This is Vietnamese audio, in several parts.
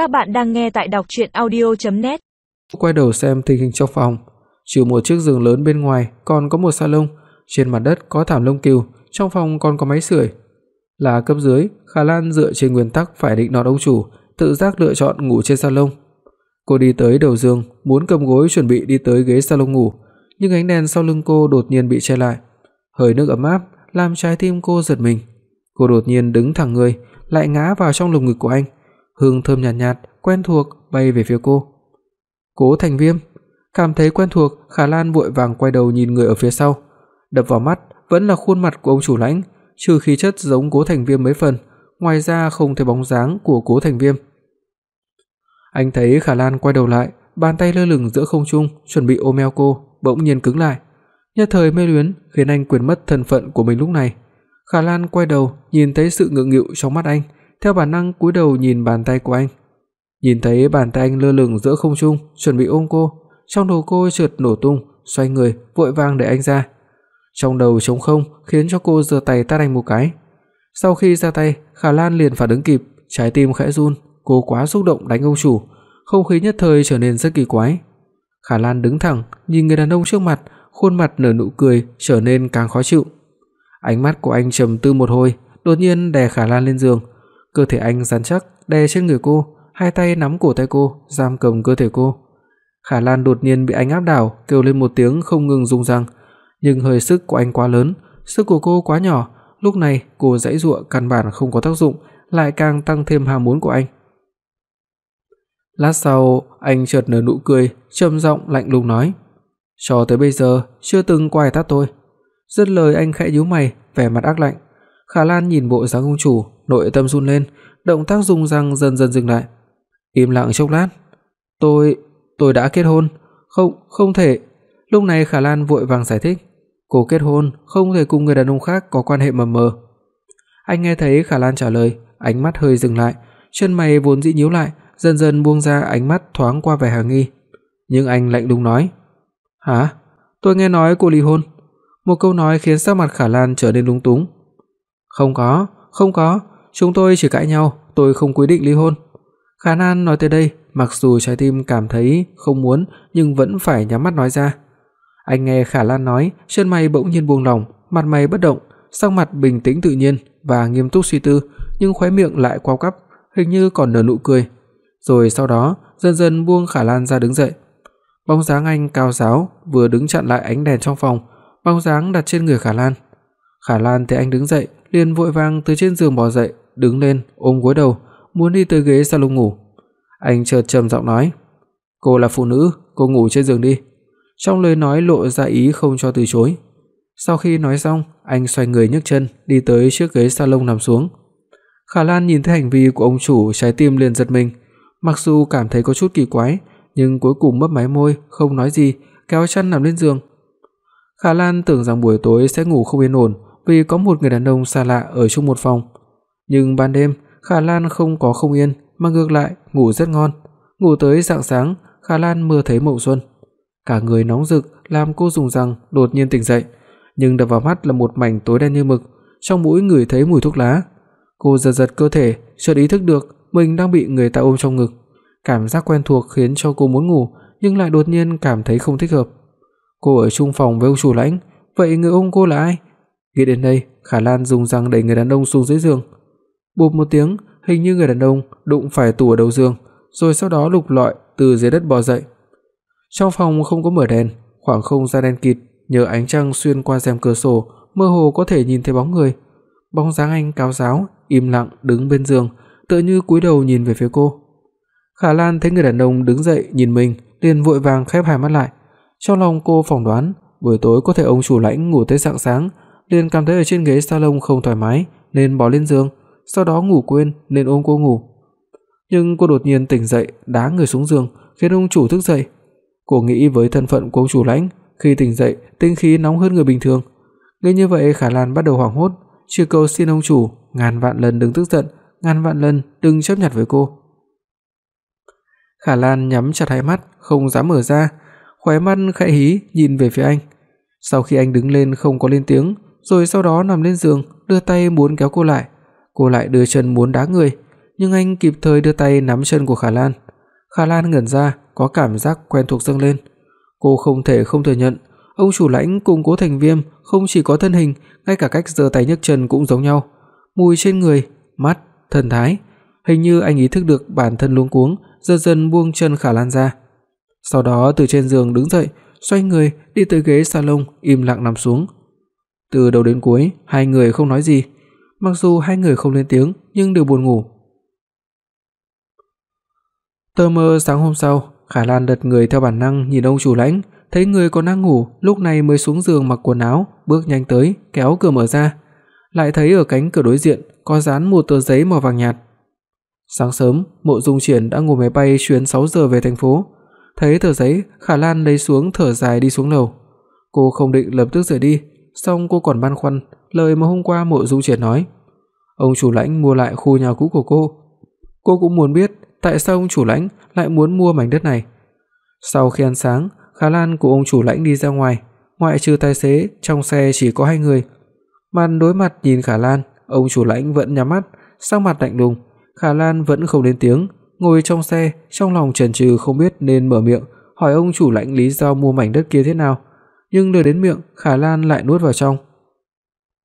Các bạn đang nghe tại đọc audio net Quay đầu xem tình hình trong phòng, trừ một chiếc giường lớn bên ngoài còn có một salon, trên mặt đất có thảm lông cừu, trong phòng còn có máy sưởi. Là cấp dưới, Khả Lan dựa trên nguyên tắc phải định nọt ông chủ, tự giác lựa chọn ngủ trên salon. Cô đi tới đầu giường, muốn cầm gối chuẩn bị đi tới ghế salon ngủ, nhưng ánh đèn sau lưng cô đột nhiên bị che lại. Hơi nước ấm áp làm trái tim cô giật mình. Cô đột nhiên đứng thẳng người, lại ngã vào trong lồng ngực của anh. Hương thơm nhàn nhạt, nhạt, quen thuộc bay về phía cô. Cố Thành Viêm, cảm thấy quen thuộc, Khả Lan vội vàng quay đầu nhìn người ở phía sau. Đập vào mắt vẫn là khuôn mặt của ông chủ lãnh, trừ khí chất giống Cố Thành Viêm mấy phần, ngoài ra không thấy bóng dáng của Cố Thành Viêm. Anh thấy Khả Lan quay đầu lại, bàn tay lơ lửng giữa không trung, chuẩn bị ôm eo cô, bỗng nhiên cứng lại. Nhất thời mê luyến khiến anh quên mất thân phận của mình lúc này. Khả Lan quay đầu, nhìn thấy sự ngượng nghịu trong mắt anh, theo bản năng cúi đầu nhìn bàn tay của anh. Nhìn thấy bàn tay anh lơ lửng giữa không trung, chuẩn bị ôm cô, trong đầu cô chợt nổ tung, xoay người, vội vàng đẩy anh ra. Trong đầu trống không, khiến cho cô giơ tay tát anh một cái. Sau khi ra tay, Khả Lan liền phản ứng kịp, trái tim khẽ run, cô quá xúc động đánh ông chủ, không khí nhất thời trở nên rất kỳ quái. Khả Lan đứng thẳng, nhìn người đàn ông trước mặt, khuôn mặt nở nụ cười trở nên càng khó chịu. Ánh mắt của anh trầm tư một hồi, đột nhiên đè Khả Lan lên giường, cơ thể anh rắn chắc đè trên người cô, hai tay nắm cổ tay cô, giam cầm cơ thể cô. Khả Lan đột nhiên bị anh áp đảo, kêu lên một tiếng không ngừng rung răng, nhưng hơi sức của anh quá lớn, sức của cô quá nhỏ, lúc này cô giãy giụa căn bản không có tác dụng, lại càng tăng thêm ham muốn của anh. Lát sau, anh chợt nở nụ cười, trầm giọng lạnh lùng nói: "Cho tới bây giờ chưa từng quay tát tôi." Dứt lời anh khẽ nhíu mày, vẻ mặt ác lạnh. Khả Lan nhìn bộ dáng công chủ, nội tâm run lên, động tác dùng răng dần dần dừng lại. Im lặng chốc lát, "Tôi, tôi đã kết hôn." "Không, không thể." Lúc này Khả Lan vội vàng giải thích, "Cô kết hôn, không thể cùng người đàn ông khác có quan hệ mờ mờ." Anh nghe thấy Khả Lan trả lời, ánh mắt hơi dừng lại, chân mày vốn dĩ nhíu lại, dần dần buông ra ánh mắt thoáng qua vẻ hà nghi. Nhưng anh lạnh lùng nói: "Hả? Tôi nghe nói cô ly hôn." Một câu nói khiến sắc mặt Khả Lan trở nên lúng túng. "Không có, không có, chúng tôi chỉ cãi nhau, tôi không quyết định ly hôn." Khả Lan nói tới đây, mặc dù trái tim cảm thấy không muốn nhưng vẫn phải nhắm mắt nói ra. Anh nghe Khả Lan nói, chân mày bỗng nhiên buông lỏng, mặt mày bất động, sắc mặt bình tĩnh tự nhiên và nghiêm túc suy tư, nhưng khóe miệng lại quao quắp, hình như còn nở nụ cười. Rồi sau đó, dần dần buông Khả Lan ra đứng dậy. Bóng dáng anh cao ráo vừa đứng chặn lại ánh đèn trong phòng, bóng dáng đặt trên người Khả Lan. Khả Lan thấy anh đứng dậy, liền vội vàng từ trên giường bò dậy, đứng lên ôm gối đầu, muốn đi tới ghế salon ngủ. Anh chợt trầm giọng nói: "Cô là phụ nữ, cô ngủ trên giường đi." Trong lời nói lộ ra ý không cho từ chối. Sau khi nói xong, anh xoay người nhấc chân đi tới chiếc ghế salon nằm xuống. Khả Lan nhìn thấy hành vi của ông chủ, trái tim liền giật mình, mặc dù cảm thấy có chút kỳ quái, nhưng cuối cùng mấp máy môi, không nói gì, kéo chăn nằm lên giường. Khả Lan tưởng rằng buổi tối sẽ ngủ không yên ổn vì có một người đàn ông xa lạ ở chung một phòng, nhưng ban đêm Khả Lan không có không yên, mà ngược lại ngủ rất ngon. Ngủ tới rạng sáng, Khả Lan mơ thấy Mộng Xuân. Cả người nóng rực làm cô dùng răng đột nhiên tỉnh dậy, nhưng đập vào mắt là một mảnh tối đen như mực, trong mũi ngửi thấy mùi thuốc lá. Cô giật giật cơ thể, chợt ý thức được mình đang bị người ta ôm trong ngực. Cảm giác quen thuộc khiến cho cô muốn ngủ, nhưng lại đột nhiên cảm thấy không thích hợp. Cô ở chung phòng với ông chủ Lãnh, vậy người ôm cô là ai? Nghĩ đến đây, Khả Lan dùng răng đẩy người đàn ông xuống dưới giường. Bụp một tiếng, hình như người đàn ông đụng phải tủ ở đầu giường, rồi sau đó lục lọi từ dưới đất bò dậy. Trong phòng không có mở đèn, khoảng không gian đen kịt, nhờ ánh trăng xuyên qua rèm cửa sổ, mơ hồ có thể nhìn thấy bóng người. Bóng dáng anh cao ráo, im lặng đứng bên giường, tựa như cúi đầu nhìn về phía cô. Khả Lan thấy người đàn ông đứng dậy nhìn mình, liền vội vàng khép hai mắt lại. Trong lòng cô phỏng đoán, buổi tối có thể ông chủ lãnh ngủ tới rạng sáng, liền cảm thấy ở trên ghế salon không thoải mái nên bò lên giường, sau đó ngủ quên nên ôm cô ngủ. Nhưng cô đột nhiên tỉnh dậy, đá người xuống giường, khiến ông chủ thức dậy. Cô nghĩ với thân phận của ông chủ lãnh, khi tỉnh dậy, tinh khí nóng hơn người bình thường. ngay như vậy, Khả Lan bắt đầu hoảng hốt, chỉ cầu xin ông chủ ngàn vạn lần đừng tức giận, ngàn vạn lần đừng chấp nhặt với cô. Khả Lan nhắm chặt hai mắt, không dám mở ra, khóe mắt khẽ hí nhìn về phía anh. Sau khi anh đứng lên không có lên tiếng, rồi sau đó nằm lên giường, đưa tay muốn kéo cô lại, cô lại đưa chân muốn đá người, nhưng anh kịp thời đưa tay nắm chân của Khả Lan. Khả Lan ngẩn ra, có cảm giác quen thuộc dâng lên. Cô không thể không thừa nhận, ông chủ lãnh cùng Cố Thành Viêm không chỉ có thân hình, ngay cả cách giơ tay nhấc chân cũng giống nhau. Mùi trên người, mắt, thần thái, hình như anh ý thức được bản thân luống cuống, dần dần buông chân Khả Lan ra. Sau đó từ trên giường đứng dậy, xoay người đi tới ghế salon, im lặng nằm xuống. Từ đầu đến cuối, hai người không nói gì. Mặc dù hai người không lên tiếng nhưng đều buồn ngủ. Tờ mơ sáng hôm sau, Khả Lan lật người theo bản năng nhìn ông chủ lãnh, thấy người còn đang ngủ, lúc này mới xuống giường mặc quần áo, bước nhanh tới, kéo cửa mở ra, lại thấy ở cánh cửa đối diện có dán một tờ giấy màu vàng nhạt. Sáng sớm, Mộ Dung Triển đã ngồi máy bay chuyến 6 giờ về thành phố. Thấy tờ giấy, Khả Lan lấy xuống thở dài đi xuống lầu. Cô không định lập tức rời đi, song cô còn băn khoăn lời mà hôm qua Mộ Dung triệt nói. Ông chủ lãnh mua lại khu nhà cũ của cô. Cô cũng muốn biết tại sao ông chủ lãnh lại muốn mua mảnh đất này. Sau khi ăn sáng, Khả Lan của ông chủ lãnh đi ra ngoài, ngoại trừ tài xế, trong xe chỉ có hai người. Mặt đối mặt nhìn Khả Lan, ông chủ lãnh vẫn nhắm mắt, sắc mặt lạnh lùng, Khả Lan vẫn không lên tiếng, ngồi trong xe, trong lòng chần chừ không biết nên mở miệng hỏi ông chủ lãnh lý do mua mảnh đất kia thế nào, nhưng lời đến miệng, Khả Lan lại nuốt vào trong.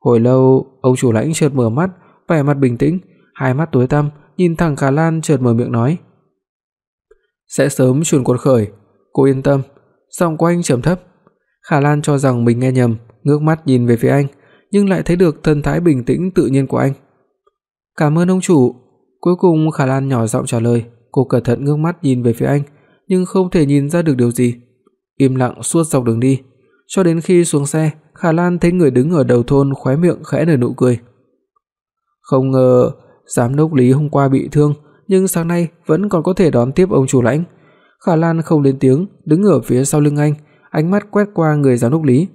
Hồi lâu, ông chủ lãnh chợt mở mắt, vẻ mặt bình tĩnh, hai mắt tối tăm, nhìn thẳng Khả Lan chợt mở miệng nói: "Sẽ sớm chuyển quân khởi, cô yên tâm." Giọng của anh trầm thấp. Khả Lan cho rằng mình nghe nhầm, ngước mắt nhìn về phía anh, nhưng lại thấy được thần thái bình tĩnh tự nhiên của anh. "Cảm ơn ông chủ." Cuối cùng Khả Lan nhỏ giọng trả lời, cô cẩn thận ngước mắt nhìn về phía anh, nhưng không thể nhìn ra được điều gì. Im lặng suốt dọc đường đi, cho đến khi xuống xe, Khả Lan thấy người đứng ở đầu thôn khóe miệng khẽ nở nụ cười. Không ngờ giám đốc Lý hôm qua bị thương, nhưng sáng nay vẫn còn có thể đón tiếp ông chủ lãnh. Khả Lan không lên tiếng, đứng ở phía sau lưng anh, ánh mắt quét qua người giám đốc Lý.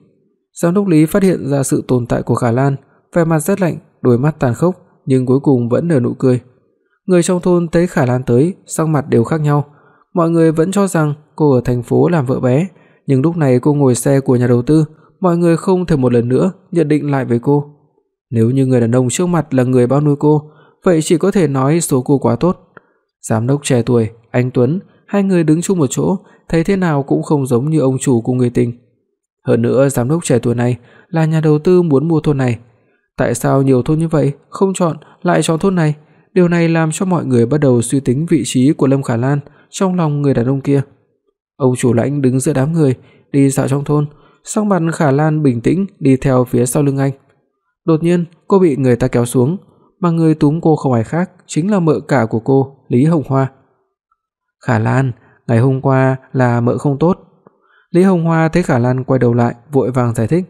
Giám đốc Lý phát hiện ra sự tồn tại của Khả Lan, vẻ mặt rất lạnh, đôi mắt tàn khốc, nhưng cuối cùng vẫn nở nụ cười. Người trong thôn thấy Khả Lan tới, sắc mặt đều khác nhau. Mọi người vẫn cho rằng cô ở thành phố làm vợ bé, nhưng lúc này cô ngồi xe của nhà đầu tư, mọi người không thể một lần nữa nhận định lại về cô. Nếu như người đàn ông trước mặt là người bao nuôi cô, vậy chỉ có thể nói số cô quá tốt. Giám đốc trẻ tuổi, anh Tuấn, hai người đứng chung một chỗ, thấy thế nào cũng không giống như ông chủ của người tình. Hơn nữa giám đốc trẻ tuổi này là nhà đầu tư muốn mua thôn này. Tại sao nhiều thôn như vậy không chọn lại chọn thôn này? Điều này làm cho mọi người bắt đầu suy tính vị trí của Lâm Khả Lan trong lòng người đàn ông kia. Ông chủ lãnh đứng giữa đám người, đi dạo trong thôn, sắc mặt Khả Lan bình tĩnh đi theo phía sau lưng anh. Đột nhiên, cô bị người ta kéo xuống, mà người túm cô không ai khác chính là mợ cả của cô, Lý Hồng Hoa. "Khả Lan, ngày hôm qua là mợ không tốt." Lý Hồng Hoa thấy Khả Lan quay đầu lại, vội vàng giải thích,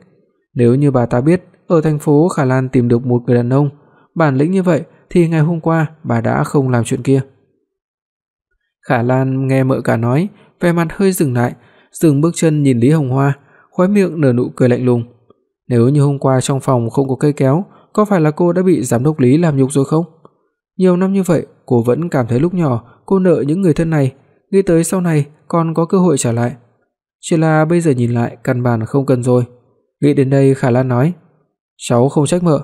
"Nếu như bà ta biết ở thành phố Khả Lan tìm được một người đàn ông bản lĩnh như vậy thì ngày hôm qua bà đã không làm chuyện kia." Khả Lan nghe mợ cả nói, vẻ mặt hơi dừng lại, dừng bước chân nhìn Lý Hồng Hoa, khóe miệng nở nụ cười lạnh lùng. Nếu như hôm qua trong phòng không có cây kéo, có phải là cô đã bị giám đốc Lý làm nhục rồi không? Nhiều năm như vậy, cô vẫn cảm thấy lúc nhỏ cô nợ những người thân này, nghĩ tới sau này còn có cơ hội trả lại. Chỉ là bây giờ nhìn lại căn bản không cần rồi. Nghĩ đến đây Khả Lan nói, "Cháu không trách mợ."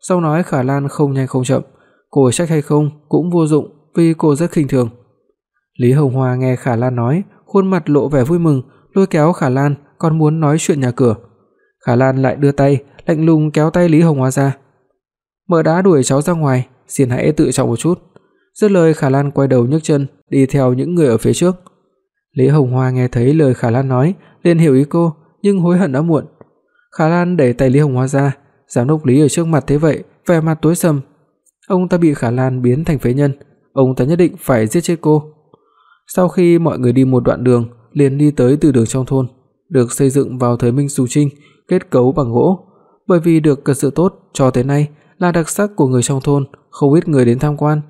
Sau nói Khả Lan không nhanh không chậm, cô trách hay không cũng vô dụng vì cô rất khinh thường. Lý Hồng Hoa nghe Khả Lan nói, khuôn mặt lộ vẻ vui mừng, lôi kéo Khả Lan còn muốn nói chuyện nhà cửa. Khả Lan lại đưa tay, lạnh lùng kéo tay Lý Hồng Hoa ra. "Mợ đã đuổi cháu ra ngoài, xin hãy tự trọng một chút." Dứt lời Khả Lan quay đầu nhấc chân, đi theo những người ở phía trước. Lý Hồng Hoa nghe thấy lời Khả Lan nói, liền hiểu ý cô, nhưng hối hận đã muộn. Khả Lan đẩy tay Lý Hồng Hoa ra, giám đốc Lý ở trước mặt thế vậy, vẻ mặt tối sầm. Ông ta bị Khả Lan biến thành phế nhân, ông ta nhất định phải giết chết cô. Sau khi mọi người đi một đoạn đường, liền đi tới từ đường trong thôn, được xây dựng vào thời Minh Sù Trinh, kết cấu bằng gỗ. Bởi vì được cất sự tốt cho tới nay là đặc sắc của người trong thôn, không ít người đến tham quan,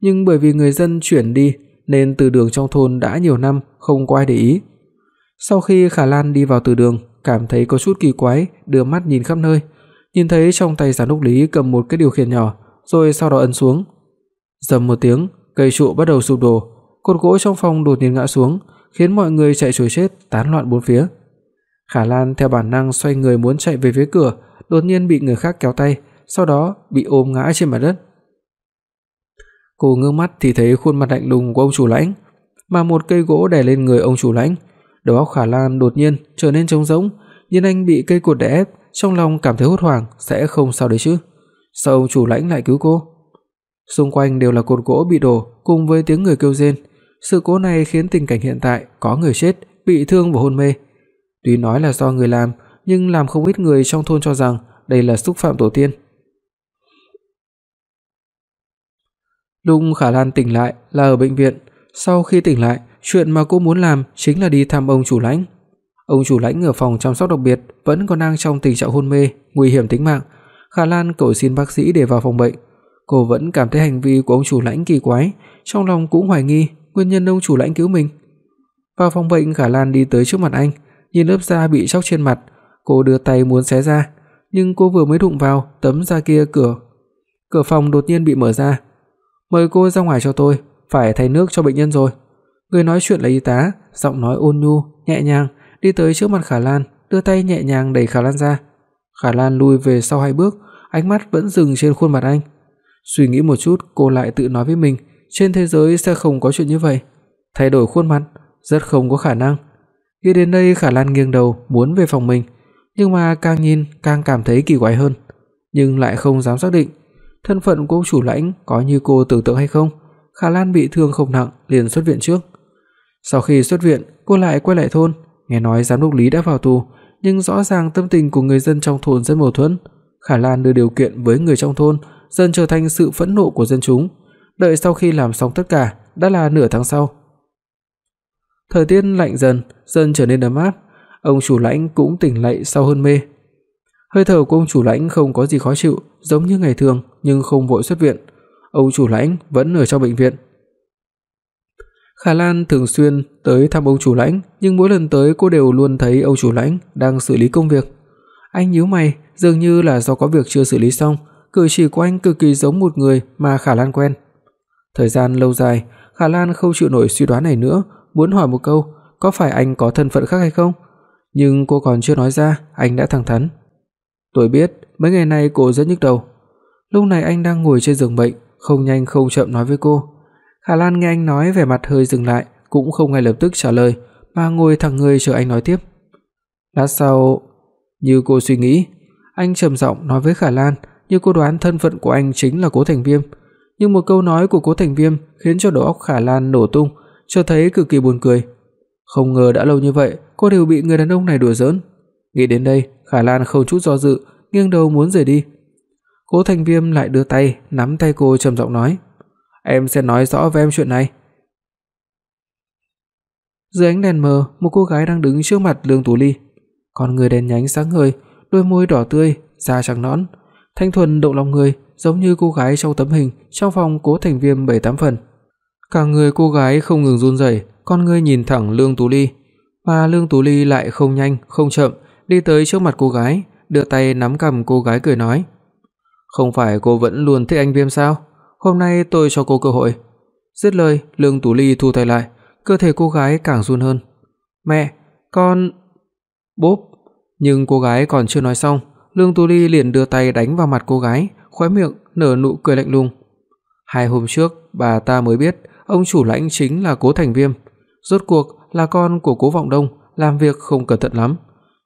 nhưng bởi vì người dân chuyển đi nên từ đường trong thôn đã nhiều năm không có ai để ý. Sau khi Khả Lan đi vào từ đường, cảm thấy có chút kỳ quái, đưa mắt nhìn khắp nơi, nhìn thấy trong tay giám đốc Lý cầm một cái điều khiển nhỏ, rồi sau đó ấn xuống. Rầm một tiếng, cây trụ bắt đầu sụp đổ, cột gỗ trong phòng đột nhiên ngã xuống, khiến mọi người chạy trối chết, tán loạn bốn phía. Khả Lan theo bản năng xoay người muốn chạy về phía cửa, đột nhiên bị người khác kéo tay, sau đó bị ôm ngã trên mặt đất. Cô ngước mắt thì thấy khuôn mặt lạnh lùng của ông chủ lãnh, mà một cây gỗ đè lên người ông chủ lãnh. Đầu óc Khả Lan đột nhiên trở nên trống rỗng, nhìn anh bị cây cột đè ép, trong lòng cảm thấy hốt hoảng, sẽ không sao đấy chứ. Sao ông chủ lãnh lại cứu cô? Xung quanh đều là cột gỗ bị đổ cùng với tiếng người kêu rên. Sự cố này khiến tình cảnh hiện tại có người chết, bị thương và hôn mê. Tuy nói là do người làm, nhưng làm không ít người trong thôn cho rằng đây là xúc phạm tổ tiên. Lúc Khả Lan tỉnh lại là ở bệnh viện, sau khi tỉnh lại, chuyện mà cô muốn làm chính là đi thăm ông chủ lãnh. Ông chủ lãnh ở phòng chăm sóc đặc biệt vẫn còn đang trong tình trạng hôn mê, nguy hiểm tính mạng. Khả Lan cầu xin bác sĩ để vào phòng bệnh. Cô vẫn cảm thấy hành vi của ông chủ lãnh kỳ quái, trong lòng cũng hoài nghi nguyên nhân ông chủ lãnh cứu mình. Vào phòng bệnh, Khả Lan đi tới trước mặt anh, nhìn lớp da bị chóc trên mặt, cô đưa tay muốn xé ra, nhưng cô vừa mới đụng vào tấm da kia cửa cửa phòng đột nhiên bị mở ra. "Mời cô ra ngoài cho tôi, phải thay nước cho bệnh nhân rồi." Người nói chuyện là y tá, giọng nói ôn nhu, nhẹ nhàng, đi tới trước mặt Khả Lan, đưa tay nhẹ nhàng đẩy Khả Lan ra. Khả Lan lùi về sau hai bước, ánh mắt vẫn dừng trên khuôn mặt anh. Suy nghĩ một chút, cô lại tự nói với mình, trên thế giới sẽ không có chuyện như vậy. Thay đổi khuôn mặt, rất không có khả năng. Nghĩ đến đây, Khả Lan nghiêng đầu muốn về phòng mình, nhưng mà càng nhìn càng cảm thấy kỳ quái hơn, nhưng lại không dám xác định thân phận của chủ lãnh có như cô tưởng tượng hay không. Khả Lan bị thương không nặng, liền xuất viện trước. Sau khi xuất viện, cô lại quay lại thôn, nghe nói giám đốc Lý đã vào tù, nhưng rõ ràng tâm tình của người dân trong thôn rất mâu thuẫn. Khả Lan đưa điều kiện với người trong thôn, dần trở thành sự phẫn nộ của dân chúng. Đợi sau khi làm xong tất cả, đã là nửa tháng sau. Thời tiết lạnh dần, dần trở nên ấm áp, ông chủ lãnh cũng tỉnh lại sau hôn mê. Hơi thở của ông chủ lãnh không có gì khó chịu, giống như ngày thường nhưng không vội xuất viện. Ông chủ lãnh vẫn ở trong bệnh viện. Khả Lan thường xuyên tới thăm ông chủ lãnh, nhưng mỗi lần tới cô đều luôn thấy ông chủ lãnh đang xử lý công việc. Anh nhíu mày, dường như là do có việc chưa xử lý xong, cử chỉ của anh cực kỳ giống một người mà Khả Lan quen. Thời gian lâu dài, Khả Lan không chịu nổi suy đoán này nữa, muốn hỏi một câu, có phải anh có thân phận khác hay không? Nhưng cô còn chưa nói ra, anh đã thẳng thắn. Tôi biết, mấy ngày nay cô rất nhức đầu. Lúc này anh đang ngồi trên giường bệnh, không nhanh không chậm nói với cô. Khả Lan nghe anh nói vẻ mặt hơi dừng lại, cũng không ngay lập tức trả lời, mà ngồi thẳng người chờ anh nói tiếp. Lát sau, như cô suy nghĩ, anh trầm giọng nói với Khả Lan, như cô đoán thân phận của anh chính là Cố Thành Viêm, nhưng một câu nói của Cố Thành Viêm khiến cho đầu óc Khả Lan nổ tung, cho thấy cực kỳ buồn cười. Không ngờ đã lâu như vậy, cô đều bị người đàn ông này đùa giỡn. Nghĩ đến đây, Khả Lan không chút do dự, nghiêng đầu muốn rời đi. Cố Thành Viêm lại đưa tay nắm tay cô trầm giọng nói: "Em sẽ nói rõ với em chuyện này." Dưới ánh đèn mờ, một cô gái đang đứng trước mặt Lương Tú Ly. Con người đen nhánh sáng ngời, đôi môi đỏ tươi, da trắng nõn, thanh thuần động lòng người, giống như cô gái trong tấm hình trong phòng Cố Thành Viêm 7, 8 phần. Cả người cô gái không ngừng run rẩy, con ngươi nhìn thẳng Lương Tú Ly, mà Lương Tú Ly lại không nhanh không chậm đi tới trước mặt cô gái, đưa tay nắm cằm cô gái cười nói: "Không phải cô vẫn luôn thích anh Viêm sao? Hôm nay tôi cho cô cơ hội." Dứt lời, Lương Tú Ly thu tay lại, cơ thể cô gái càng run hơn. "Mẹ, con..." Bốp, nhưng cô gái còn chưa nói xong, Lương Tú Ly liền đưa tay đánh vào mặt cô gái, khóe miệng nở nụ cười lạnh lùng. Hai hôm trước, bà ta mới biết ông chủ lãnh chính là Cố Thành Viêm, rốt cuộc là con của Cố Vọng Đông, làm việc không cẩn thận lắm.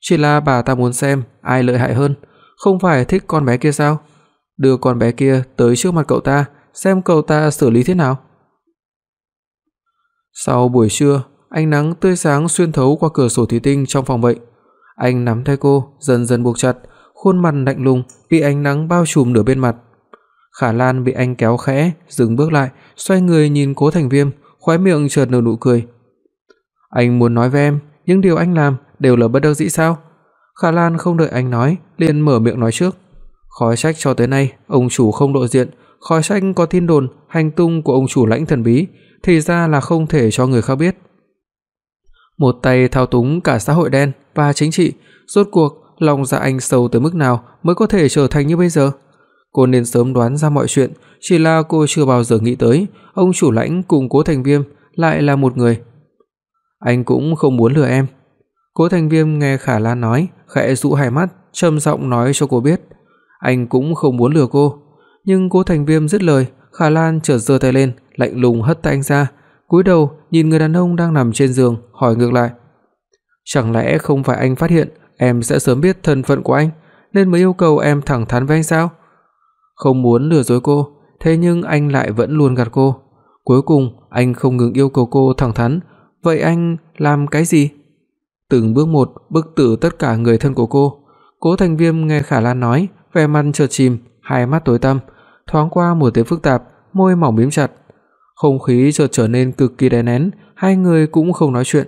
Chỉ là bà ta muốn xem ai lợi hại hơn, không phải thích con bé kia sao? Đưa con bé kia tới trước mặt cậu ta, xem cậu ta xử lý thế nào. Sau buổi trưa, ánh nắng tươi sáng xuyên thấu qua cửa sổ thủy tinh trong phòng bệnh. Anh nắm tay cô, dần dần buộc chặt, khuôn mặt lạnh lùng bị ánh nắng bao trùm nửa bên mặt. Khả Lan bị anh kéo khẽ, dừng bước lại, xoay người nhìn Cố Thành Viêm, khóe miệng chợt nở nụ cười. Anh muốn nói với em, những điều anh làm đều là bất đắc dĩ sao? Khả Lan không đợi anh nói, liền mở miệng nói trước. Khói trách cho tới nay ông chủ không lộ diện, khói trách có tin đồn hành tung của ông chủ lãnh thần bí, thì ra là không thể cho người khác biết. Một tay thao túng cả xã hội đen và chính trị, rốt cuộc lòng dạ anh sâu tới mức nào mới có thể trở thành như bây giờ? Cô nên sớm đoán ra mọi chuyện, chỉ là cô chưa bao giờ nghĩ tới ông chủ lãnh cùng Cố Thành Viêm lại là một người. Anh cũng không muốn lừa em. Cố Thành Viêm nghe Khả Lan nói, khẽ dụ hai mắt, trầm giọng nói cho cô biết, anh cũng không muốn lừa cô, nhưng Cố Thành Viêm dứt lời, Khả Lan chợt giơ tay lên, lạnh lùng hất tay anh ra, cúi đầu nhìn người đàn ông đang nằm trên giường, hỏi ngược lại: "Chẳng lẽ không phải anh phát hiện em sẽ sớm biết thân phận của anh, nên mới yêu cầu em thẳng thắn với anh sao?" Không muốn lừa dối cô, thế nhưng anh lại vẫn luôn gạt cô. Cuối cùng, anh không ngừng yêu cầu cô thẳng thắn, "Vậy anh làm cái gì?" Từng bước một bức tử tất cả người thân của cô. Cố Thành Viêm nghe Khả Lan nói, vẻ mặt chợt chìm, hai mắt tối tăm, thoáng qua một tia phức tạp, môi mỏng mím chặt. Không khí chợt trở nên cực kỳ đè nén, hai người cũng không nói chuyện.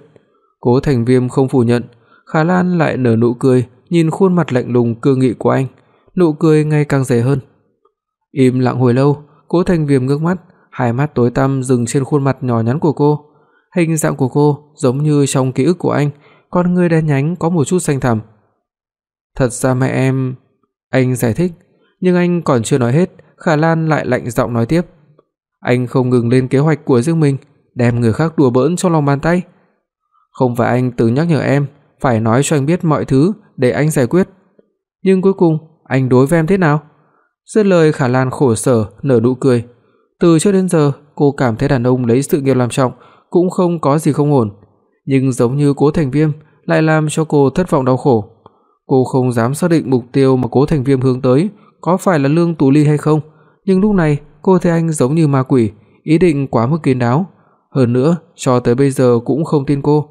Cố Thành Viêm không phủ nhận, Khả Lan lại nở nụ cười, nhìn khuôn mặt lạnh lùng cương nghị của anh, nụ cười ngày càng dày hơn. Im lặng hồi lâu, Cố Thành Viêm ngước mắt, hai mắt tối tăm dừng trên khuôn mặt nhỏ nhắn của cô. Hình dạng của cô giống như trong ký ức của anh, con người đen nhánh có một chút xanh thẳm. Thật ra mẹ em, anh giải thích, nhưng anh còn chưa nói hết, Khả Lan lại lạnh giọng nói tiếp. Anh không ngừng lên kế hoạch của riêng mình, đem người khác đùa bỡn trong lòng bàn tay. Không phải anh từng nhắc nhở em phải nói cho anh biết mọi thứ để anh giải quyết. Nhưng cuối cùng, anh đối với em thế nào? Dứt lời Khả Lan khổ sở nở nụ cười. Từ trước đến giờ, cô cảm thấy đàn ông lấy sự nghiệp làm trọng cũng không có gì không ổn, nhưng giống như Cố Thành Viêm lại làm cho cô thất vọng đau khổ. Cô không dám xác định mục tiêu mà Cố Thành Viêm hướng tới có phải là Lương Tú Ly hay không, nhưng lúc này cô thấy anh giống như ma quỷ, ý định quá mức kín đáo, hơn nữa cho tới bây giờ cũng không tin cô.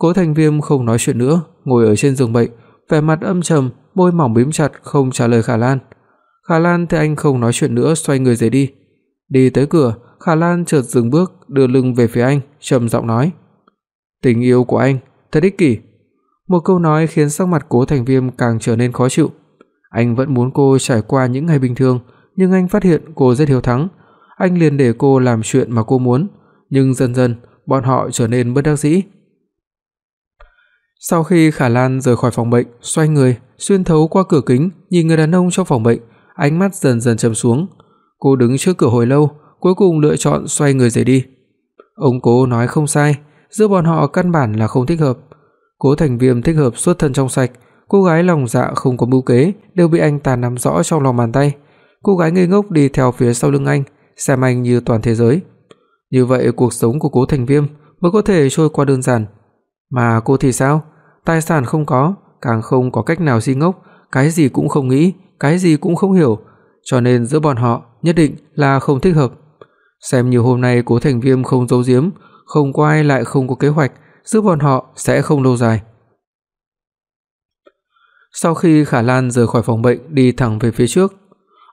Cố Thành Viêm không nói chuyện nữa, ngồi ở trên giường bệnh, vẻ mặt âm trầm, môi mỏng mím chặt không trả lời Khả Lan. Khả Lan thấy anh không nói chuyện nữa xoay người rời đi. Đi tới cửa, Khả Lan chợt dừng bước, đưa lưng về phía anh, trầm giọng nói: "Tình yêu của anh thật ích kỷ." Một câu nói khiến sắc mặt Cố Thành Viêm càng trở nên khó chịu. Anh vẫn muốn cô trải qua những ngày bình thường, nhưng anh phát hiện cô rất hiếu thắng. Anh liền để cô làm chuyện mà cô muốn, nhưng dần dần bọn họ trở nên bất đắc dĩ. Sau khi Khả Lan rời khỏi phòng bệnh, xoay người, xuyên thấu qua cửa kính, nhìn người đàn ông trong phòng bệnh, ánh mắt dần dần trầm xuống. Cô đứng trước cửa hồi lâu, cuối cùng lựa chọn xoay người rời đi. Ông Cố nói không sai, giữa bọn họ căn bản là không thích hợp. Cố Thành Viêm thích hợp xuất thân trong sạch, cô gái lòng dạ không có mưu kế đều bị anh ta nắm rõ trong lòng bàn tay. Cô gái ngây ngốc đi theo phía sau lưng anh, xem anh như toàn thế giới. Như vậy cuộc sống của Cố Thành Viêm mới có thể trôi qua đơn giản. Mà cô thì sao? Tài sản không có, càng không có cách nào si ngốc, cái gì cũng không nghĩ, cái gì cũng không hiểu, cho nên giữa bọn họ nhất định là không thích hợp. Xem như hôm nay Cố Thành Viêm không giấu giếm, không có ai lại không có kế hoạch, giữa bọn họ sẽ không lâu dài. Sau khi Khả Lan rời khỏi phòng bệnh đi thẳng về phía trước,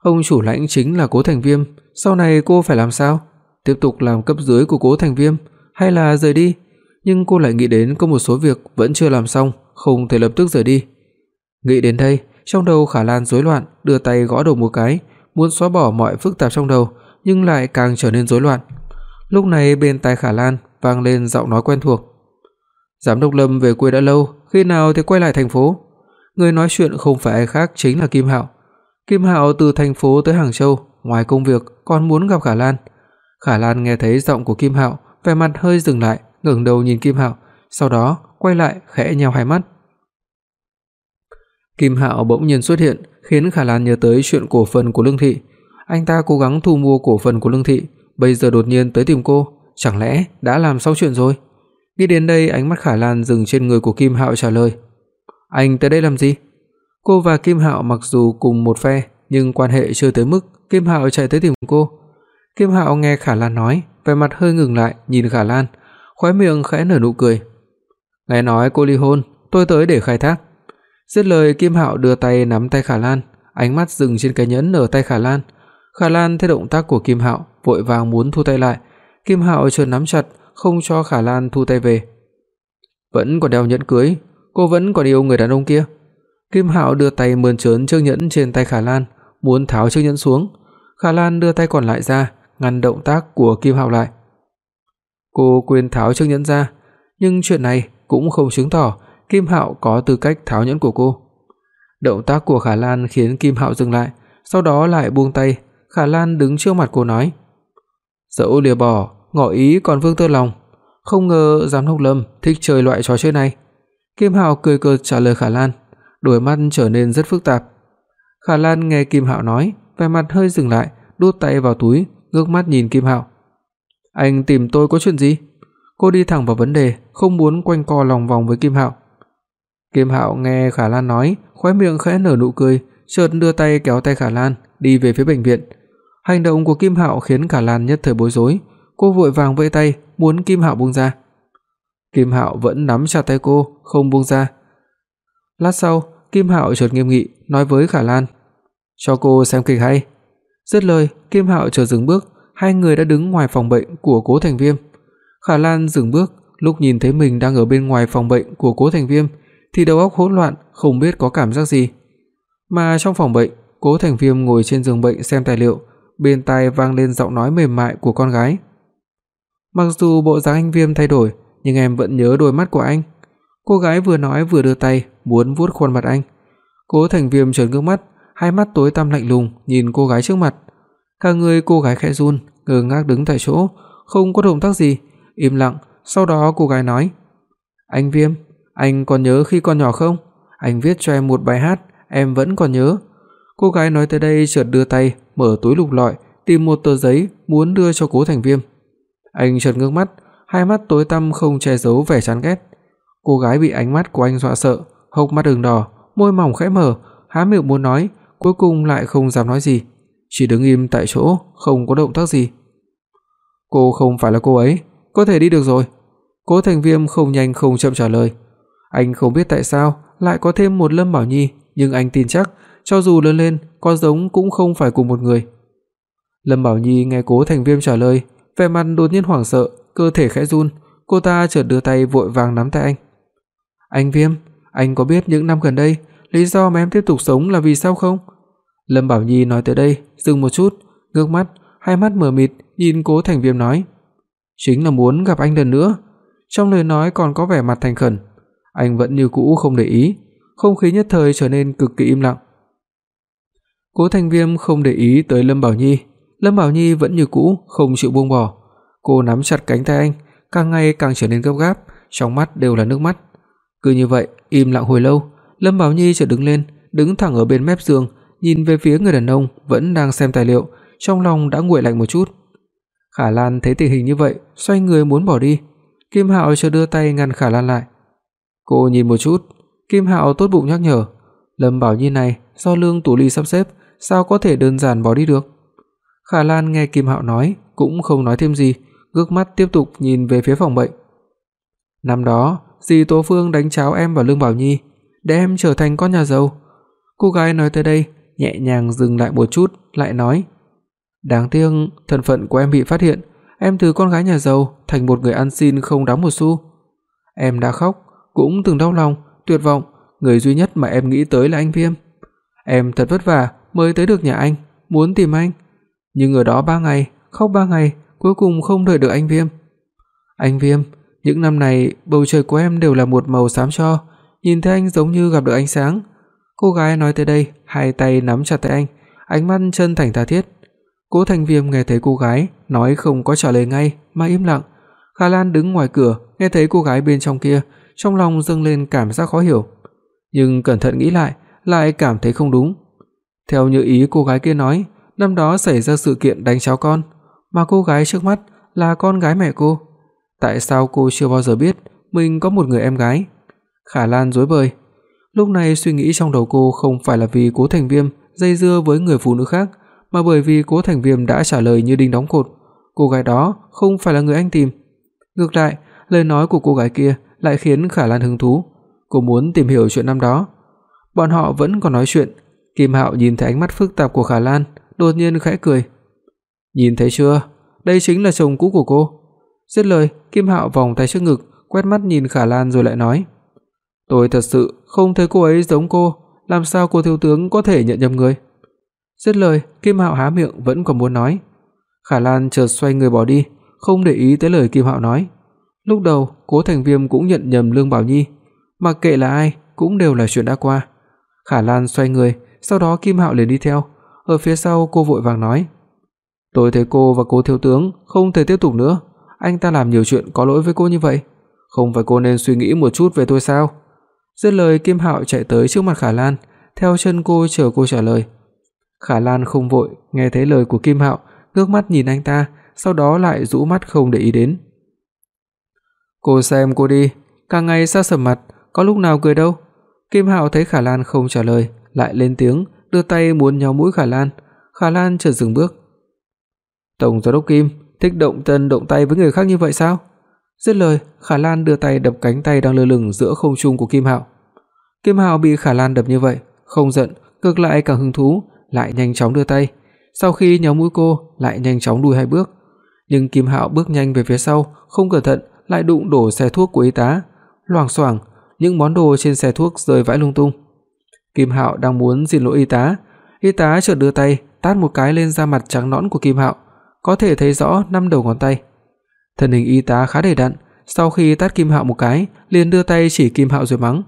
ông chủ lãnh chính là Cố Thành Viêm, sau này cô phải làm sao? Tiếp tục làm cấp dưới của Cố Thành Viêm hay là rời đi? Nhưng cô lại nghĩ đến có một số việc vẫn chưa làm xong, không thể lập tức rời đi. Nghĩ đến đây, trong đầu Khả Lan rối loạn, đưa tay gõ đầu một cái, muốn xóa bỏ mọi phức tạp trong đầu, nhưng lại càng trở nên rối loạn. Lúc này bên tai Khả Lan vang lên giọng nói quen thuộc. Giám đốc Lâm về quê đã lâu, khi nào thì quay lại thành phố? Người nói chuyện không phải ai khác chính là Kim Hạo. Kim Hạo từ thành phố tới Hàng Châu, ngoài công việc còn muốn gặp Khả Lan. Khả Lan nghe thấy giọng của Kim Hạo, vẻ mặt hơi dừng lại, ngẩng đầu nhìn Kim Hạo, sau đó quay lại khẽ nheo hai mắt. Kim Hạo bỗng nhiên xuất hiện, khiến Khả Lan nhớ tới chuyện cổ phần của Lương thị. Anh ta cố gắng thu mua cổ phần của Lương thị, bây giờ đột nhiên tới tìm cô, chẳng lẽ đã làm xong chuyện rồi? Nghĩ đến đây, ánh mắt Khả Lan dừng trên người của Kim Hạo trả lời: "Anh tới đây làm gì?" Cô và Kim Hạo mặc dù cùng một phe, nhưng quan hệ chưa tới mức Kim Hạo chạy tới tìm cô. Kim Hạo nghe Khả Lan nói, vẻ mặt hơi ngừng lại, nhìn Khả Lan, khóe miệng khẽ nở nụ cười. "Nghe nói cô ly hôn, tôi tới để khai thác." Dứt lời Kim Hạo đưa tay nắm tay Khả Lan, ánh mắt dừng trên cái nhẫn ở tay Khả Lan. Khả Lan thấy động tác của Kim Hạo, vội vàng muốn thu tay lại. Kim Hạo chợt nắm chặt, không cho Khả Lan thu tay về. Vẫn còn đeo nhẫn cưới, cô vẫn còn yêu người đàn ông kia. Kim Hạo đưa tay mơn trớn chiếc nhẫn trên tay Khả Lan, muốn tháo chiếc nhẫn xuống. Khả Lan đưa tay còn lại ra, ngăn động tác của Kim Hạo lại. Cô quên tháo chiếc nhẫn ra, nhưng chuyện này cũng không chứng tỏ Kim Hạo có tư cách tháo nhẫn của cô. Động tác của Khả Lan khiến Kim Hạo dừng lại, sau đó lại buông tay, Khả Lan đứng trước mặt cô nói: "Dẫu lìa bỏ, ngỏ ý còn vương tơ lòng, không ngờ giám đốc Lâm thích chơi loại trò chơi này." Kim Hạo cười cợt trả lời Khả Lan, đôi mắt trở nên rất phức tạp. Khả Lan nghe Kim Hạo nói, vẻ mặt hơi dừng lại, đút tay vào túi, ngước mắt nhìn Kim Hạo. "Anh tìm tôi có chuyện gì?" Cô đi thẳng vào vấn đề, không muốn quanh co lòng vòng với Kim Hạo. Kim Hạo nghe Khả Lan nói, khóe miệng khẽ nở nụ cười, chợt đưa tay kéo tay Khả Lan đi về phía bệnh viện. Hành động của Kim Hạo khiến Khả Lan nhất thời bối rối, cô vội vàng vẫy tay muốn Kim Hạo buông ra. Kim Hạo vẫn nắm chặt tay cô, không buông ra. Lát sau, Kim Hạo chợt nghiêm nghị nói với Khả Lan, "Cho cô xem kịch hay." Dứt lời, Kim Hạo chợt dừng bước, hai người đã đứng ngoài phòng bệnh của Cố Thành Viêm. Khả Lan dừng bước, lúc nhìn thấy mình đang ở bên ngoài phòng bệnh của Cố Thành Viêm thì đầu óc hỗn loạn, không biết có cảm giác gì. Mà trong phòng bệnh, Cố Thành Viêm ngồi trên giường bệnh xem tài liệu, bên tai vang lên giọng nói mềm mại của con gái. Mặc dù bộ dáng anh Viêm thay đổi, nhưng em vẫn nhớ đôi mắt của anh. Cô gái vừa nói vừa đưa tay muốn vuốt khuôn mặt anh. Cố Thành Viêm trợn ngước mắt, hai mắt tối tăm lạnh lùng nhìn cô gái trước mặt. Cả người cô gái khẽ run, ngơ ngác đứng tại chỗ, không có động tác gì, im lặng, sau đó cô gái nói: "Anh Viêm, anh còn nhớ khi còn nhỏ không? Anh viết cho em một bài hát, em vẫn còn nhớ." Cô gái nói tới đây chợt đưa tay mở túi lục lọi, tìm một tờ giấy muốn đưa cho Cố Thành Viêm. Anh chợt ngước mắt, hai mắt tối tăm không che giấu vẻ chán ghét. Cô gái bị ánh mắt của anh dọa sợ, hốc mắt ửng đỏ, môi mỏng khẽ mở, há miệng muốn nói, cuối cùng lại không dám nói gì, chỉ đứng im tại chỗ, không có động tác gì. Cô không phải là cô ấy, có thể đi được rồi. Cố Thành Viêm không nhanh không chậm trả lời. Anh không biết tại sao lại có thêm một Lâm Bảo Nhi, nhưng anh tin chắc cho dù lớn lên có giống cũng không phải cùng một người. Lâm Bảo Nhi nghe Cố Thành Viêm trả lời, vẻ mặt đột nhiên hoảng sợ, cơ thể khẽ run, cô ta chợt đưa tay vội vàng nắm tay anh. "Anh Viêm, anh có biết những năm gần đây, lý do mà em tiếp tục sống là vì sao không?" Lâm Bảo Nhi nói tới đây, dừng một chút, ngước mắt, hai mắt mờ mịt nhìn Cố Thành Viêm nói: "Chính là muốn gặp anh lần nữa." Trong lời nói còn có vẻ mặt thành khẩn. Anh vẫn như cũ không để ý, không khí nhất thời trở nên cực kỳ im lặng. Cố Thành Viêm không để ý tới Lâm Bảo Nhi, Lâm Bảo Nhi vẫn như cũ không chịu buông bỏ. Cô nắm chặt cánh tay anh, càng ngày càng trở nên gấp gáp, trong mắt đều là nước mắt. Cứ như vậy, im lặng hồi lâu, Lâm Bảo Nhi chợt đứng lên, đứng thẳng ở bên mép giường, nhìn về phía người đàn ông vẫn đang xem tài liệu, trong lòng đã nguội lạnh một chút. Khả Lan thấy tình hình như vậy, xoay người muốn bỏ đi. Kim Hạo chợt đưa tay ngăn Khả Lan lại. Cô nhìn một chút, Kim Hạo tốt bụng nhắc nhở, Lâm Bảo Nhi này do Lương Tú Ly sắp xếp, sao có thể đơn giản bỏ đi được. Khả Lan nghe Kim Hạo nói, cũng không nói thêm gì, ngước mắt tiếp tục nhìn về phía phòng bệnh. Năm đó, dì Tố Phương đánh cháo em và Lương Bảo Nhi, để em trở thành con nhà giàu. Cô gái nói tới đây, nhẹ nhàng dừng lại một chút, lại nói: "Đáng tiếc thân phận của em bị phát hiện, em từ con gái nhà giàu thành một người ăn xin không đáng một xu. Em đã khóc, cũng từng đau lòng, tuyệt vọng, người duy nhất mà em nghĩ tới là anh Viêm. Em thật vất vả mới tới được nhà anh, muốn tìm anh, nhưng ở đó 3 ngày, khóc 3 ngày, cuối cùng không đợi được anh Viêm. Anh Viêm, những năm này bầu trời của em đều là một màu xám cho, nhìn thấy anh giống như gặp được ánh sáng." Cô gái nói tới đây, hai tay nắm chặt tay anh, ánh mắt chân thành tha thiết. Cố Thành Viêm nghe thấy cô gái nói không có trả lời ngay mà im lặng. Khả Lan đứng ngoài cửa, nghe thấy cô gái bên trong kia, trong lòng dâng lên cảm giác khó hiểu, nhưng cẩn thận nghĩ lại, lại cảm thấy không đúng. Theo như ý cô gái kia nói, năm đó xảy ra sự kiện đánh cháu con, mà cô gái trước mắt là con gái mẹ cô. Tại sao cô chưa bao giờ biết mình có một người em gái? Khả Lan rối bời. Lúc này suy nghĩ trong đầu cô không phải là vì Cố Thành Viêm dây dưa với người phụ nữ khác, mà bởi vì Cố Thành Viêm đã trả lời như đinh đóng cột, cô gái đó không phải là người anh tìm. Ngược lại, lời nói của cô gái kia lại khiến Khả Lan hứng thú, cô muốn tìm hiểu chuyện năm đó. Bọn họ vẫn còn nói chuyện, Kim Hạo nhìn thấy ánh mắt phức tạp của Khả Lan, đột nhiên khẽ cười. "Nhìn thấy chưa? Đây chính là chồng cũ của cô." Dứt lời, Kim Hạo vòng tay trước ngực, quét mắt nhìn Khả Lan rồi lại nói: "Tôi thật sự không thấy cô ấy giống cô, làm sao cô thiếu tướng có thể nhận nhầm người?" Dứt lời, Kim Hạo há miệng vẫn còn muốn nói. Khả Lan chợt xoay người bỏ đi, không để ý tới lời Kim Hạo nói. Lúc đầu, Cố Thành Viêm cũng nhận nhầm Lương Bảo Nhi, mặc kệ là ai, cũng đều là chuyện đã qua. Khả Lan xoay người, sau đó Kim Hạo liền đi theo, ở phía sau cô vội vàng nói: "Tôi thấy cô và Cố thiếu tướng không thể tiếp tục nữa, anh ta làm nhiều chuyện có lỗi với cô như vậy, không phải cô nên suy nghĩ một chút về tôi sao?" Dứt lời Kim Hạo chạy tới trước mặt Khả Lan, theo chân cô chờ cô trả lời. Khả Lan không vội nghe thấy lời của Kim Hạo, ngước mắt nhìn anh ta, sau đó lại rũ mắt không để ý đến. "Cô xem cô đi, càng ngày xa sầm mặt, có lúc nào cười đâu." Kim Hạo thấy Khả Lan không trả lời, lại lên tiếng, đưa tay muốn nhéo mũi Khả Lan. Khả Lan chợt dừng bước. "Tổng giám đốc Kim, thích động thân động tay với người khác như vậy sao?" Dứt lời, Khả Lan đưa tay đập cánh tay đang lơ lửng giữa không trung của Kim Hạo. Kim Hạo bị Khả Lan đập như vậy, không giận, ngược lại càng hứng thú, lại nhanh chóng đưa tay. Sau khi nhéo mũi cô, lại nhanh chóng lùi hai bước. Nhưng Kim Hạo bước nhanh về phía sau, không cẩn thận lại đụng đổ xe thuốc của y tá. Loảng xoảng, những món đồ trên xe thuốc rơi vãi lung tung. Kim Hạo đang muốn xin lỗi y tá, y tá chợt đưa tay tát một cái lên da mặt trắng nõn của Kim Hạo, có thể thấy rõ năm đầu ngón tay. Thân hình y tá khá đầy đặn, sau khi tát Kim Hạo một cái, liền đưa tay chỉ Kim Hạo rồi mắng.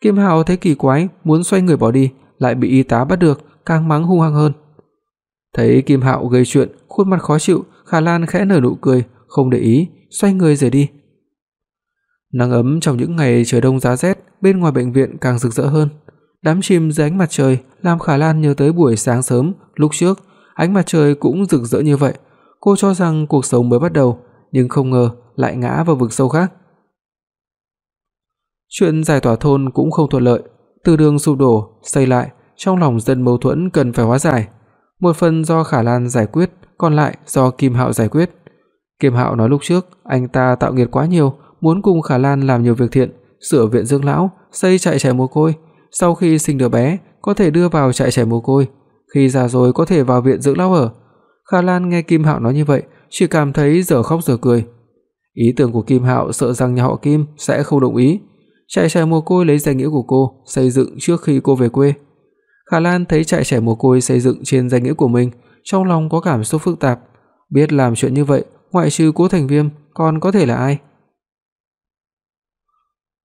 Kim Hạo thấy kỳ quái, muốn xoay người bỏ đi, lại bị y tá bắt được, càng mắng hung hăng hơn. Thấy Kim Hạo gây chuyện, khuôn mặt khó chịu, Khả Lan khẽ nở nụ cười, không để ý, xoay người rời đi. Nắng ấm trong những ngày trời đông giá rét, bên ngoài bệnh viện càng rực rỡ hơn. Đám chim dưới ánh mặt trời làm Khả Lan nhớ tới buổi sáng sớm lúc trước, ánh mặt trời cũng rực rỡ như vậy. Cô cho rằng cuộc sống mới bắt đầu, nhưng không ngờ lại ngã vào vực sâu khác. Chuyện giải tỏa thôn cũng không thuận lợi, từ đường sụp đổ, xây lại, trong lòng dân mâu thuẫn cần phải hóa giải. Một phần do Khả Lan giải quyết, còn lại do Kim Hạo giải quyết. Kim Hạo nói lúc trước, anh ta tạo nghiệp quá nhiều, muốn cùng Khả Lan làm nhiều việc thiện, sửa viện dưỡng lão, xây trại trẻ mồ côi, sau khi sinh đứa bé có thể đưa vào trại trẻ mồ côi, khi già rồi có thể vào viện dưỡng lão ở. Khả Lan nghe Kim Hạo nói như vậy, chỉ cảm thấy dở khóc dở cười. Ý tưởng của Kim Hạo sợ rằng nhà họ Kim sẽ không đồng ý, trại trẻ mồ côi lấy danh nghĩa của cô xây dựng trước khi cô về quê. Khả Lan thấy trại trẻ mồ côi xây dựng trên danh nghĩa của mình, trong lòng có cảm xúc phức tạp, biết làm chuyện như vậy, ngoại trừ Cố Thành Viêm còn có thể là ai?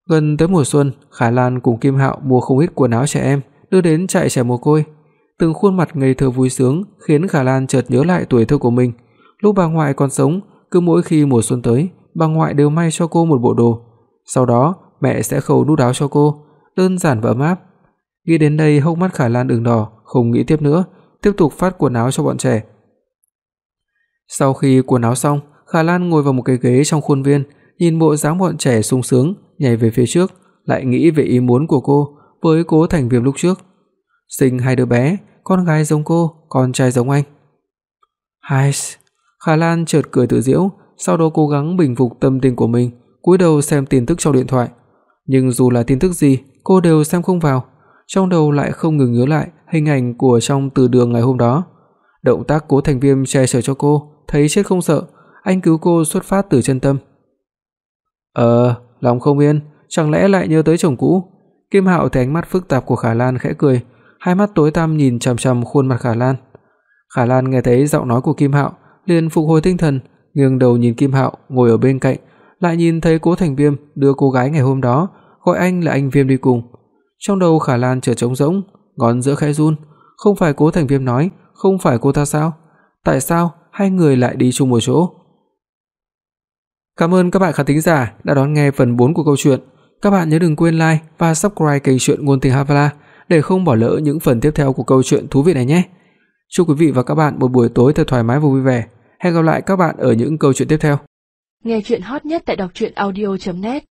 Gần tới mùa xuân, Khả Lan cùng Kim Hạo mua không ít quần áo trẻ em đưa đến trại trẻ mồ côi. Từng khuôn mặt ngây thơ vui sướng khiến Khả Lan chợt nhớ lại tuổi thơ của mình. Lúc bà ngoại còn sống, cứ mỗi khi mùa xuân tới, bà ngoại đều may cho cô một bộ đồ. Sau đó, mẹ sẽ khâu nút áo cho cô, đơn giản và ấm áp. Nghĩ đến đây, hốc mắt Khả Lan ửng đỏ, không nghĩ tiếp nữa, tiếp tục phát quần áo cho bọn trẻ. Sau khi quần áo xong, Khả Lan ngồi vào một cái ghế trong khuôn viên, nhìn bộ dáng bọn trẻ sung sướng nhảy về phía trước, lại nghĩ về ý muốn của cô với Cố Thành Viêm lúc trước. Sinh hai đứa bé, con gái giống cô, con trai giống anh. Hai. Khả Lan chợt cười tự giễu, sau đó cố gắng bình phục tâm tình của mình, cúi đầu xem tin tức trong điện thoại. Nhưng dù là tin tức gì, cô đều xem không vào, trong đầu lại không ngừng nhớ lại hình ảnh của trong từ đường ngày hôm đó. Động tác Cố Thành Viêm che chở cho cô, thấy chết không sợ, anh cứu cô xuất phát từ chân tâm. Ờ, lòng không yên, chẳng lẽ lại nhớ tới chồng cũ? Kim Hạo thấy ánh mắt phức tạp của Khả Lan khẽ cười, hai mắt tối tăm nhìn chằm chằm khuôn mặt Khả Lan. Khả Lan nghe thấy giọng nói của Kim Hạo, liền phục hồi tinh thần, nghiêng đầu nhìn Kim Hạo ngồi ở bên cạnh, lại nhìn thấy Cố Thành Viêm đưa cô gái ngày hôm đó, gọi anh là anh Viêm đi cùng. Trong đầu Khả Lan chợt trống rỗng, ngón giữa khẽ run, không phải Cố Thành Viêm nói, không phải cô ta sao? Tại sao hai người lại đi chung một chỗ? Cảm ơn các bạn khán thính giả đã đón nghe phần 4 của câu chuyện. Các bạn nhớ đừng quên like và subscribe kênh truyện ngôn tình Havala để không bỏ lỡ những phần tiếp theo của câu chuyện thú vị này nhé. Chúc quý vị và các bạn một buổi tối thật thoải mái và vui vẻ. Hẹn gặp lại các bạn ở những câu chuyện tiếp theo. Nghe truyện hot nhất tại doctruyenaudio.net